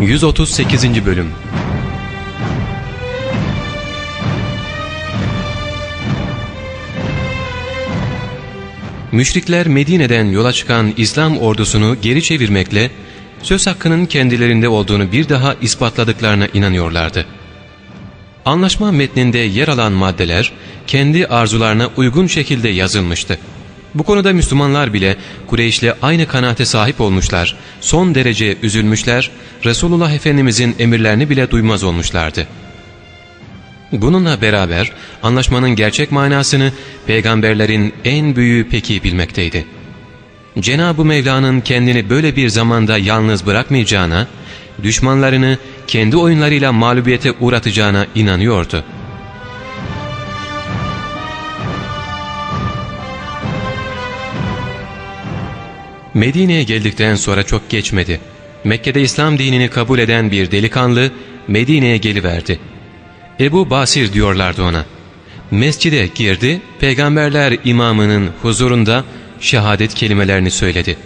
138. Bölüm Müşrikler Medine'den yola çıkan İslam ordusunu geri çevirmekle söz hakkının kendilerinde olduğunu bir daha ispatladıklarına inanıyorlardı. Anlaşma metninde yer alan maddeler kendi arzularına uygun şekilde yazılmıştı. Bu konuda Müslümanlar bile Kureyş'le aynı kanaate sahip olmuşlar, son derece üzülmüşler, Resulullah Efendimizin emirlerini bile duymaz olmuşlardı. Bununla beraber anlaşmanın gerçek manasını peygamberlerin en büyüğü peki bilmekteydi. Cenab-ı Mevla'nın kendini böyle bir zamanda yalnız bırakmayacağına, düşmanlarını kendi oyunlarıyla mağlubiyete uğratacağına inanıyordu.'' Medine'ye geldikten sonra çok geçmedi. Mekke'de İslam dinini kabul eden bir delikanlı Medine'ye geliverdi. Ebu Basir diyorlardı ona. Mescide girdi, peygamberler imamının huzurunda şehadet kelimelerini söyledi.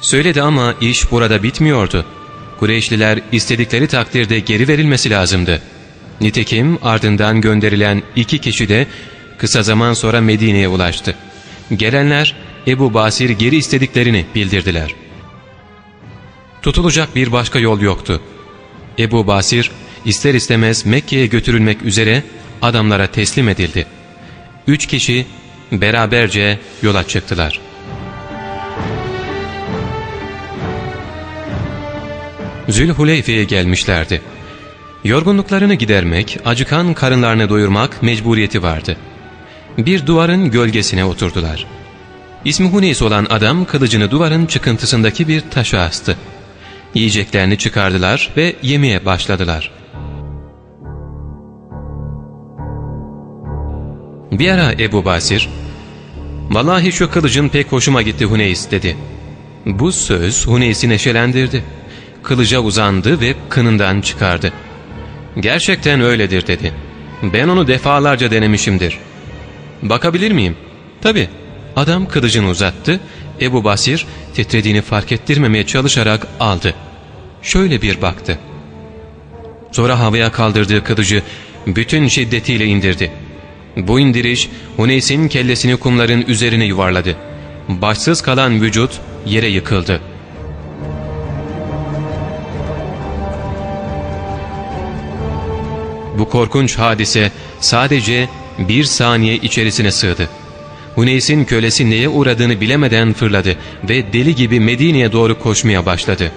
Söyledi ama iş burada bitmiyordu. Kureyşliler istedikleri takdirde geri verilmesi lazımdı. Nitekim ardından gönderilen iki kişi de kısa zaman sonra Medine'ye ulaştı. Gelenler Ebu Basir geri istediklerini bildirdiler. Tutulacak bir başka yol yoktu. Ebu Basir ister istemez Mekke'ye götürülmek üzere adamlara teslim edildi. Üç kişi beraberce yola çıktılar. Zülhuleyfe'ye gelmişlerdi. Yorgunluklarını gidermek, acıkan karınlarını doyurmak mecburiyeti vardı. Bir duvarın gölgesine oturdular. İsmi Huneys olan adam kılıcını duvarın çıkıntısındaki bir taşa astı. Yiyeceklerini çıkardılar ve yemeye başladılar. Bir ara Ebu Basir, ''Vallahi şu kılıcın pek hoşuma gitti Huneys'' dedi. Bu söz Huneys'i neşelendirdi. Kılıca uzandı ve kınından çıkardı. ''Gerçekten öyledir'' dedi. ''Ben onu defalarca denemişimdir.'' ''Bakabilir miyim?'' ''Tabii.'' Adam kılıcını uzattı. Ebu Basir titrediğini fark ettirmemeye çalışarak aldı. Şöyle bir baktı. Sonra havaya kaldırdığı kılıcı bütün şiddetiyle indirdi. Bu indiriş Huneys'in kellesini kumların üzerine yuvarladı. Başsız kalan vücut yere yıkıldı. Bu korkunç hadise sadece bir saniye içerisine sığdı. Huneys'in kölesi neye uğradığını bilemeden fırladı ve deli gibi Medine'ye doğru koşmaya başladı.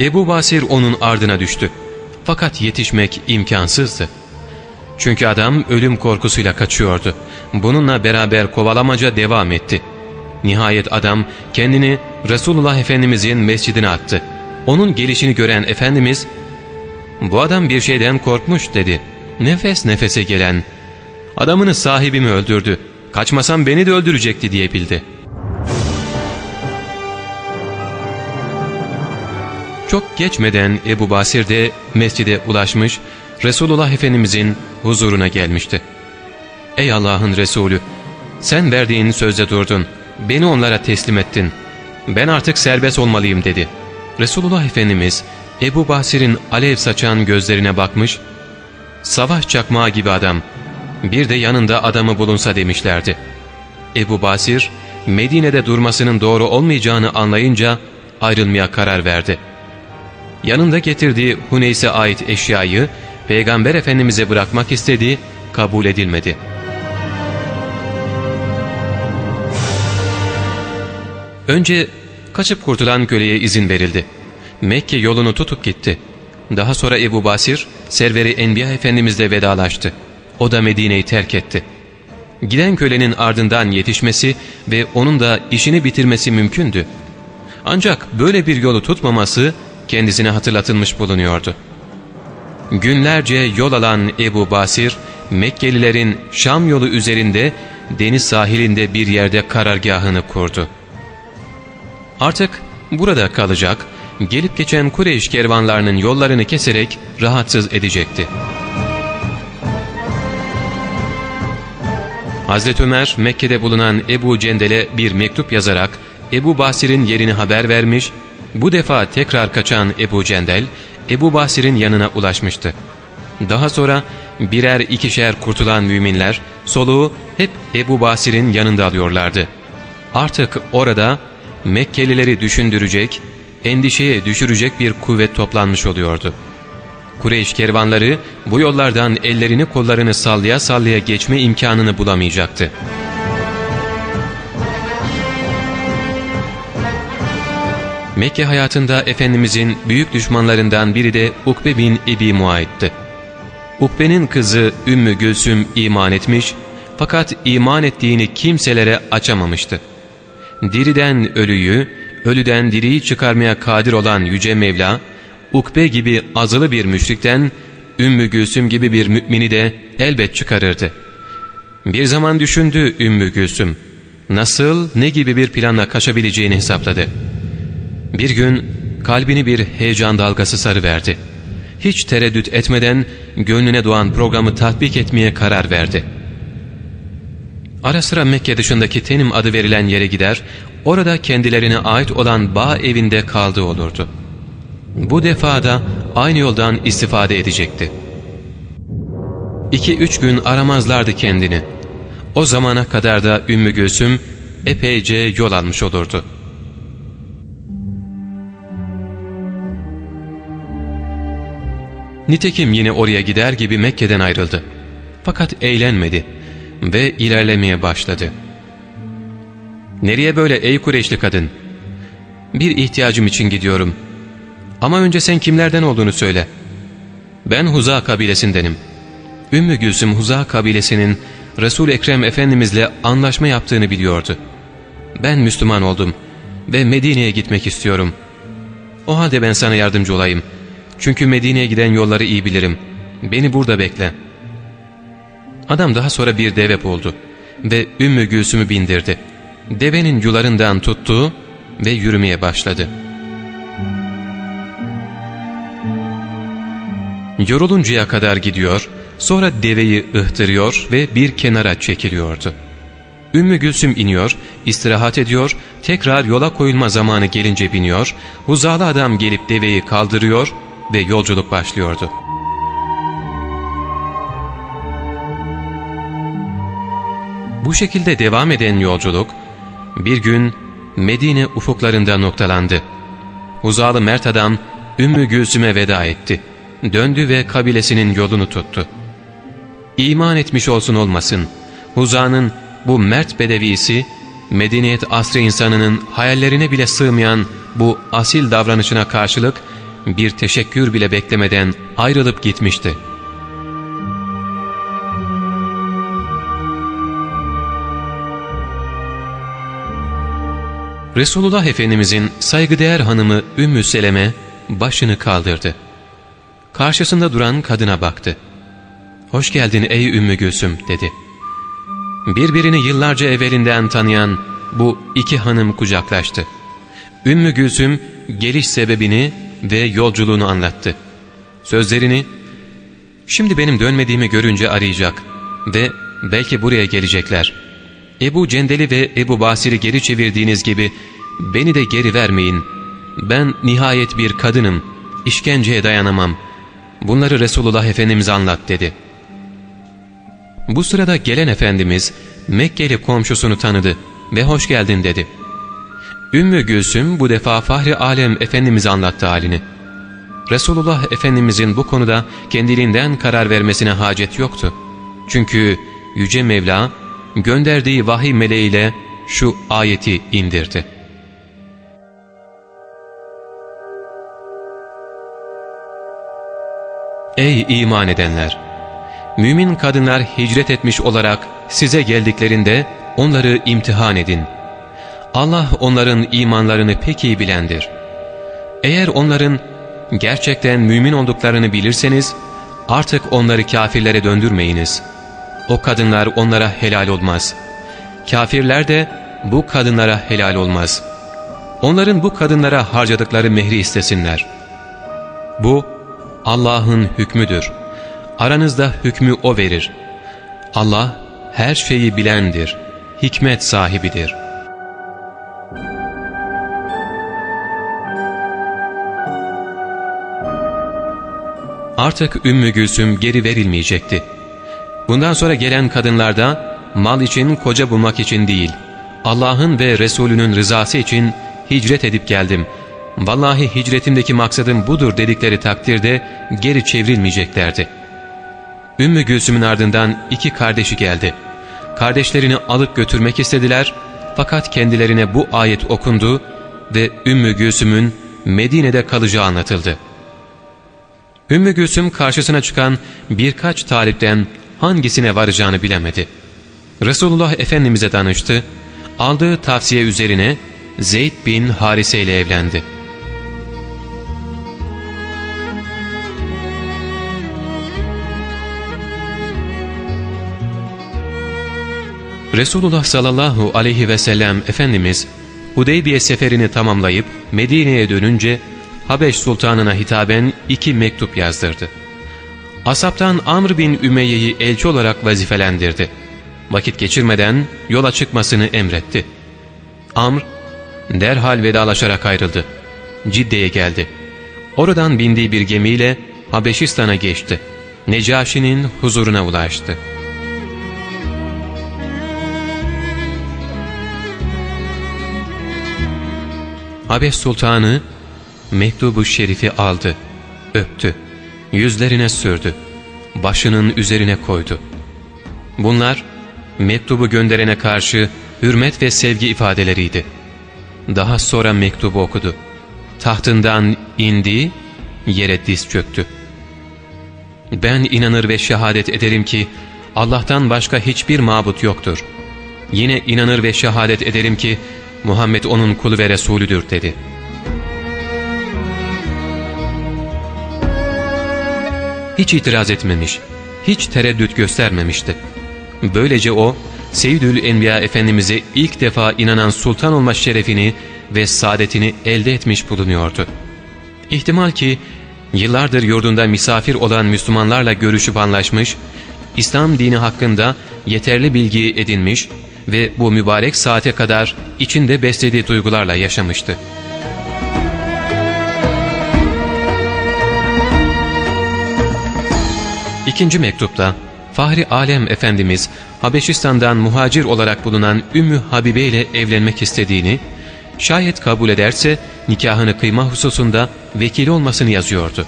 Ebu Basir onun ardına düştü. Fakat yetişmek imkansızdı. Çünkü adam ölüm korkusuyla kaçıyordu. Bununla beraber kovalamaca devam etti. Nihayet adam kendini Resulullah Efendimizin mescidine attı. Onun gelişini gören Efendimiz, ''Bu adam bir şeyden korkmuş'' dedi. Nefes nefese gelen Adamını sahibimi öldürdü. Kaçmasam beni de öldürecekti diyebildi. Çok geçmeden Ebu Basir de mescide ulaşmış, Resulullah Efendimizin huzuruna gelmişti. ''Ey Allah'ın Resulü, sen verdiğin sözde durdun, beni onlara teslim ettin. Ben artık serbest olmalıyım.'' dedi. Resulullah Efendimiz Ebu Basir'in alev saçan gözlerine bakmış, ''Savaş çakmağı gibi adam, bir de yanında adamı bulunsa demişlerdi. Ebu Basir, Medine'de durmasının doğru olmayacağını anlayınca ayrılmaya karar verdi. Yanında getirdiği Huneys'e ait eşyayı Peygamber Efendimiz'e bırakmak istediği kabul edilmedi. Önce kaçıp kurtulan köleye izin verildi. Mekke yolunu tutup gitti. Daha sonra Ebu Basir, Serveri Enbiya Efendimizle vedalaştı. O da Medine'yi terk etti. Giden kölenin ardından yetişmesi ve onun da işini bitirmesi mümkündü. Ancak böyle bir yolu tutmaması kendisine hatırlatılmış bulunuyordu. Günlerce yol alan Ebu Basir, Mekkelilerin Şam yolu üzerinde deniz sahilinde bir yerde karargahını kurdu. Artık burada kalacak, gelip geçen Kureyş kervanlarının yollarını keserek rahatsız edecekti. Hazreti Ömer Mekke'de bulunan Ebu Cendel'e bir mektup yazarak Ebu Basir'in yerini haber vermiş, bu defa tekrar kaçan Ebu Cendel, Ebu Basir'in yanına ulaşmıştı. Daha sonra birer ikişer kurtulan müminler soluğu hep Ebu Basir'in yanında alıyorlardı. Artık orada Mekkelileri düşündürecek, endişeye düşürecek bir kuvvet toplanmış oluyordu. Kureyş kervanları bu yollardan ellerini kollarını sallaya sallaya geçme imkanını bulamayacaktı. Mekke hayatında Efendimizin büyük düşmanlarından biri de Ukbe bin Ebi Muayit'ti. Ukbe'nin kızı Ümmü Gülsüm iman etmiş fakat iman ettiğini kimselere açamamıştı. Diriden ölüyü, ölüden diriyi çıkarmaya kadir olan Yüce Mevla, Ukbe gibi azılı bir müşrikten Ümmü Gülsüm gibi bir mümini de elbet çıkarırdı. Bir zaman düşündü Ümmü Gülsüm. Nasıl, ne gibi bir planla kaçabileceğini hesapladı. Bir gün kalbini bir heyecan dalgası sarıverdi. Hiç tereddüt etmeden gönlüne doğan programı tatbik etmeye karar verdi. Ara sıra Mekke dışındaki Tenim adı verilen yere gider, orada kendilerine ait olan bağ evinde kaldığı olurdu. Bu defa da aynı yoldan istifade edecekti. İki üç gün aramazlardı kendini. O zamana kadar da Ümmü Gülsüm epeyce yol almış olurdu. Nitekim yine oraya gider gibi Mekke'den ayrıldı. Fakat eğlenmedi ve ilerlemeye başladı. ''Nereye böyle ey Kureyşli kadın?'' ''Bir ihtiyacım için gidiyorum. Ama önce sen kimlerden olduğunu söyle.'' ''Ben Huza kabilesindenim.'' Ümmü Gülsüm Huza kabilesinin resul Ekrem Efendimizle anlaşma yaptığını biliyordu. ''Ben Müslüman oldum ve Medine'ye gitmek istiyorum. O halde ben sana yardımcı olayım.'' Çünkü Medine'ye giden yolları iyi bilirim. Beni burada bekle. Adam daha sonra bir deve buldu ve Ümmü Gülsüm'ü bindirdi. Devenin yularından tuttu ve yürümeye başladı. Yoruluncaya kadar gidiyor, sonra deveyi ıhtırıyor ve bir kenara çekiliyordu. Ümmü Gülsüm iniyor, istirahat ediyor, tekrar yola koyulma zamanı gelince biniyor, huzalı adam gelip deveyi kaldırıyor ve yolculuk başlıyordu. Bu şekilde devam eden yolculuk bir gün Medine ufuklarında noktalandı. Uzalı mert adam Ümmü Gülsüm'e veda etti. Döndü ve kabilesinin yolunu tuttu. İman etmiş olsun olmasın, Huza'nın bu mert bedevisi, medeniyet asrı insanının hayallerine bile sığmayan bu asil davranışına karşılık bir teşekkür bile beklemeden ayrılıp gitmişti. Resulullah Efendimizin saygıdeğer hanımı Ümmü Seleme başını kaldırdı. Karşısında duran kadına baktı. ''Hoş geldin ey Ümmü Gülsüm'' dedi. Birbirini yıllarca evvelinden tanıyan bu iki hanım kucaklaştı. Ümmü Gülsüm geliş sebebini ve yolculuğunu anlattı. Sözlerini, ''Şimdi benim dönmediğimi görünce arayacak ve belki buraya gelecekler. Ebu Cendeli ve Ebu Basir'i geri çevirdiğiniz gibi beni de geri vermeyin. Ben nihayet bir kadınım, işkenceye dayanamam. Bunları Resulullah Efendimiz anlat.'' dedi. Bu sırada gelen Efendimiz Mekkeli komşusunu tanıdı ve hoş geldin dedi. Ümmü Gülsüm bu defa Fahri Alem Efendimiz'e anlattı halini. Resulullah Efendimizin bu konuda kendiliğinden karar vermesine hacet yoktu. Çünkü Yüce Mevla gönderdiği vahiy meleğiyle şu ayeti indirdi. Ey iman edenler! Mümin kadınlar hicret etmiş olarak size geldiklerinde onları imtihan edin.'' Allah onların imanlarını pek iyi bilendir. Eğer onların gerçekten mümin olduklarını bilirseniz artık onları kafirlere döndürmeyiniz. O kadınlar onlara helal olmaz. Kafirler de bu kadınlara helal olmaz. Onların bu kadınlara harcadıkları mehri istesinler. Bu Allah'ın hükmüdür. Aranızda hükmü O verir. Allah her şeyi bilendir, hikmet sahibidir.'' Artık Ümmü Gülsüm geri verilmeyecekti. Bundan sonra gelen kadınlarda mal için koca bulmak için değil, Allah'ın ve Resulünün rızası için hicret edip geldim.'' Vallahi hicretimdeki maksadım budur dedikleri takdirde geri çevrilmeyeceklerdi. Ümmü Gülsüm'ün ardından iki kardeşi geldi. Kardeşlerini alıp götürmek istediler fakat kendilerine bu ayet okundu ve Ümmü Gülsüm'ün Medine'de kalacağı anlatıldı. Ümmü Gülsüm karşısına çıkan birkaç talipten hangisine varacağını bilemedi. Resulullah Efendimiz'e danıştı, aldığı tavsiye üzerine Zeyd bin Harise ile evlendi. Resulullah sallallahu aleyhi ve sellem Efendimiz Hudeybiye seferini tamamlayıp Medine'ye dönünce Habeş Sultanı'na hitaben iki mektup yazdırdı. Asaptan Amr bin Ümeyye'yi elçi olarak vazifelendirdi. Vakit geçirmeden yola çıkmasını emretti. Amr derhal vedalaşarak ayrıldı. Cidde'ye geldi. Oradan bindiği bir gemiyle Habeşistan'a geçti. Necaşi'nin huzuruna ulaştı. Habeş Sultanı mektubu şerifi aldı, öptü, yüzlerine sürdü, başının üzerine koydu. Bunlar mektubu gönderene karşı hürmet ve sevgi ifadeleriydi. Daha sonra mektubu okudu. Tahtından indi, yere diz çöktü. Ben inanır ve şehadet ederim ki Allah'tan başka hiçbir mabut yoktur. Yine inanır ve şehadet ederim ki Muhammed onun kulu ve Resulüdür dedi. Hiç itiraz etmemiş, hiç tereddüt göstermemişti. Böylece o, Seyyidül Enbiya Efendimiz'e ilk defa inanan sultan olma şerefini ve saadetini elde etmiş bulunuyordu. İhtimal ki yıllardır yurdunda misafir olan Müslümanlarla görüşüp anlaşmış, İslam dini hakkında yeterli bilgiyi edinmiş ve bu mübarek saate kadar içinde beslediği duygularla yaşamıştı. İkinci mektupta Fahri Alem Efendimiz Habeşistan'dan muhacir olarak bulunan Ümmü Habibe ile evlenmek istediğini, şayet kabul ederse nikahını kıyma hususunda vekili olmasını yazıyordu.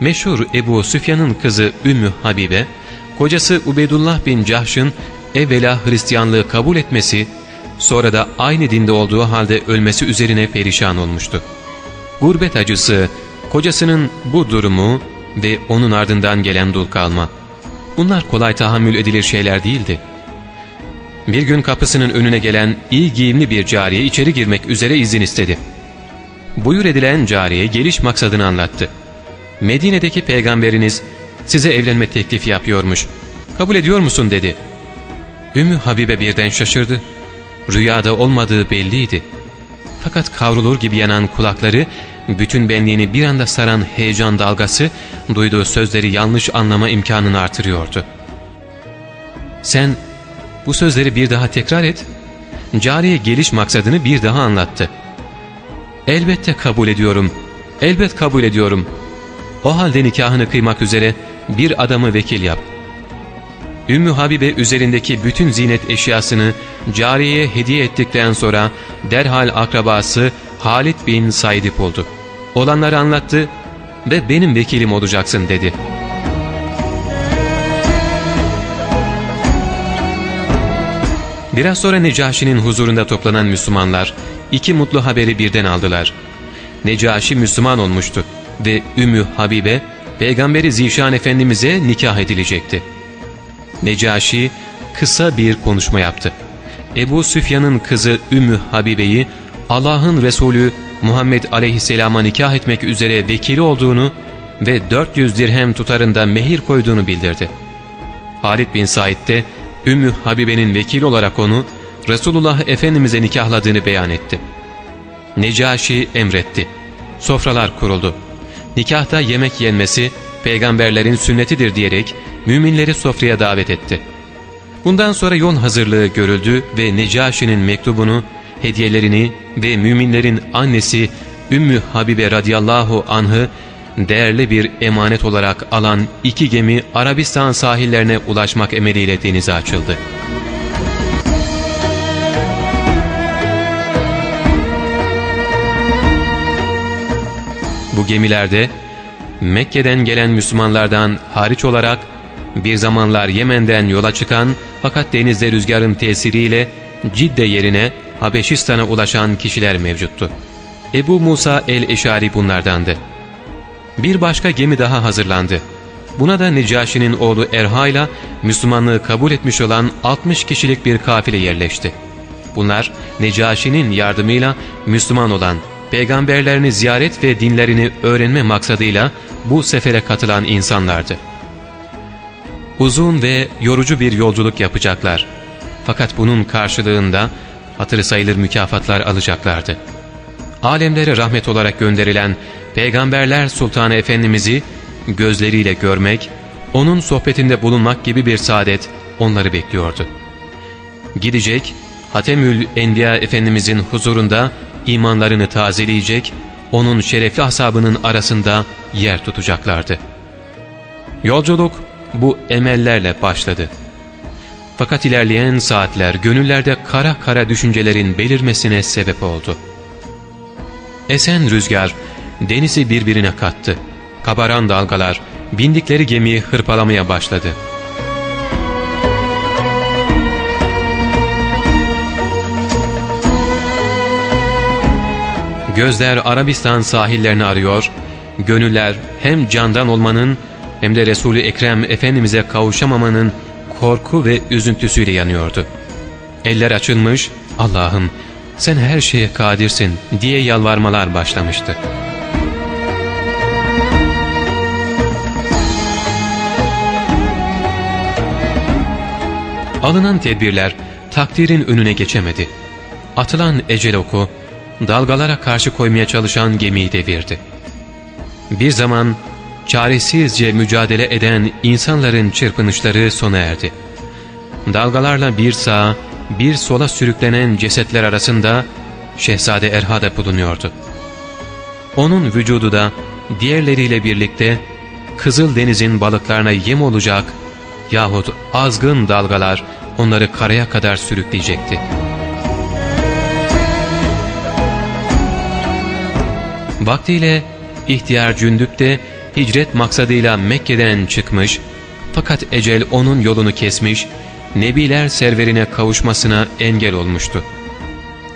Meşhur Ebu Süfyan'ın kızı Ümmü Habibe, kocası Ubeydullah bin Cahş'ın evvela Hristiyanlığı kabul etmesi, sonra da aynı dinde olduğu halde ölmesi üzerine perişan olmuştu. Gurbet acısı, kocasının bu durumu ve onun ardından gelen dul kalma, bunlar kolay tahammül edilir şeyler değildi. Bir gün kapısının önüne gelen iyi giyimli bir cariye içeri girmek üzere izin istedi. Buyur edilen cariye geliş maksadını anlattı. Medine'deki peygamberiniz size evlenme teklifi yapıyormuş. Kabul ediyor musun dedi. Ümmü Habibe birden şaşırdı. Rüyada olmadığı belliydi. Fakat kavrulur gibi yanan kulakları, bütün benliğini bir anda saran heyecan dalgası, duyduğu sözleri yanlış anlama imkanını artırıyordu. ''Sen bu sözleri bir daha tekrar et.'' Cariye geliş maksadını bir daha anlattı. ''Elbette kabul ediyorum, elbet kabul ediyorum. O halde nikahını kıymak üzere bir adamı vekil yap.'' Ümmü Habibe üzerindeki bütün zinet eşyasını cariyeye hediye ettikten sonra derhal akrabası Halid bin Said'i buldu. Olanları anlattı ve benim vekilim olacaksın dedi. Biraz sonra Necaşi'nin huzurunda toplanan Müslümanlar iki mutlu haberi birden aldılar. Necaşi Müslüman olmuştu ve Ümmü Habibe Peygamberi Zişan Efendimiz'e nikah edilecekti. Necaşi kısa bir konuşma yaptı. Ebu Süfyan'ın kızı Ümmü Habibe'yi Allah'ın Resulü Muhammed aleyhisselama nikah etmek üzere vekili olduğunu ve 400 dirhem tutarında mehir koyduğunu bildirdi. Halid bin Said de Ümmü Habibe'nin vekili olarak onu Resulullah Efendimiz'e nikahladığını beyan etti. Necaşi emretti. Sofralar kuruldu. Nikahta yemek yenmesi peygamberlerin sünnetidir diyerek müminleri sofraya davet etti. Bundan sonra yol hazırlığı görüldü ve Necaşi'nin mektubunu, hediyelerini ve müminlerin annesi Ümmü Habibe radıyallahu anh'ı değerli bir emanet olarak alan iki gemi Arabistan sahillerine ulaşmak emeliyle denize açıldı. Bu gemilerde Mekke'den gelen Müslümanlardan hariç olarak bir zamanlar Yemen'den yola çıkan fakat denizde rüzgarın tesiriyle Cidde yerine Habeşistan'a ulaşan kişiler mevcuttu. Ebu Musa el-Eşari bunlardandı. Bir başka gemi daha hazırlandı. Buna da Necaşi'nin oğlu Erha ile Müslümanlığı kabul etmiş olan 60 kişilik bir kafile yerleşti. Bunlar Necaşi'nin yardımıyla Müslüman olan peygamberlerini ziyaret ve dinlerini öğrenme maksadıyla bu sefere katılan insanlardı. Uzun ve yorucu bir yolculuk yapacaklar. Fakat bunun karşılığında hatırı sayılır mükafatlar alacaklardı. Alemlere rahmet olarak gönderilen Peygamberler Sultanı Efendimiz'i gözleriyle görmek, onun sohbetinde bulunmak gibi bir saadet onları bekliyordu. Gidecek, Hatemül Enbiya Efendimizin huzurunda imanlarını tazeleyecek, onun şerefli asabının arasında yer tutacaklardı. Yolculuk bu emellerle başladı. Fakat ilerleyen saatler gönüllerde kara kara düşüncelerin belirmesine sebep oldu. Esen rüzgar denizi birbirine kattı. Kabaran dalgalar bindikleri gemiyi hırpalamaya başladı. Gözler Arabistan sahillerini arıyor, gönüller hem candan olmanın hem de Resul-i Ekrem Efendimiz'e kavuşamamanın korku ve üzüntüsüyle yanıyordu. Eller açılmış, Allah'ım sen her şeye kadirsin diye yalvarmalar başlamıştı. Alınan tedbirler takdirin önüne geçemedi. Atılan ecel oku dalgalara karşı koymaya çalışan gemiyi devirdi. Bir zaman çaresizce mücadele eden insanların çırpınışları sona erdi. Dalgalarla bir sağa, bir sola sürüklenen cesetler arasında Şehzade Erha'da bulunuyordu. Onun vücudu da diğerleriyle birlikte Kızıl Deniz'in balıklarına yem olacak yahut azgın dalgalar onları karaya kadar sürükleyecekti. Vaktiyle ihtiyar cündüp de hicret maksadıyla Mekke'den çıkmış fakat ecel onun yolunu kesmiş, Nebiler serverine kavuşmasına engel olmuştu.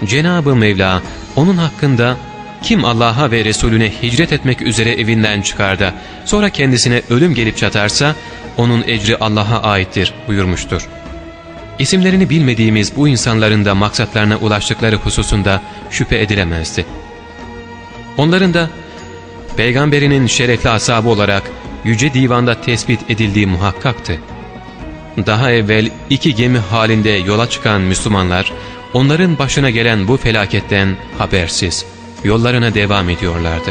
Cenab-ı Mevla onun hakkında kim Allah'a ve Resulüne hicret etmek üzere evinden çıkar da sonra kendisine ölüm gelip çatarsa onun ecri Allah'a aittir buyurmuştur. İsimlerini bilmediğimiz bu insanların da maksatlarına ulaştıkları hususunda şüphe edilemezdi. Onların da peygamberinin şerefli asabı olarak yüce divanda tespit edildiği muhakkaktı. Daha evvel iki gemi halinde yola çıkan Müslümanlar onların başına gelen bu felaketten habersiz yollarına devam ediyorlardı.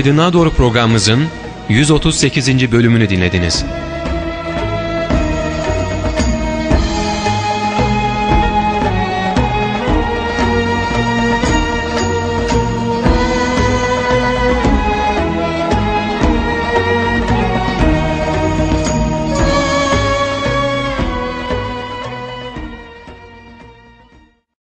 Aydınlığa Doğru programımızın 138. bölümünü dinlediniz.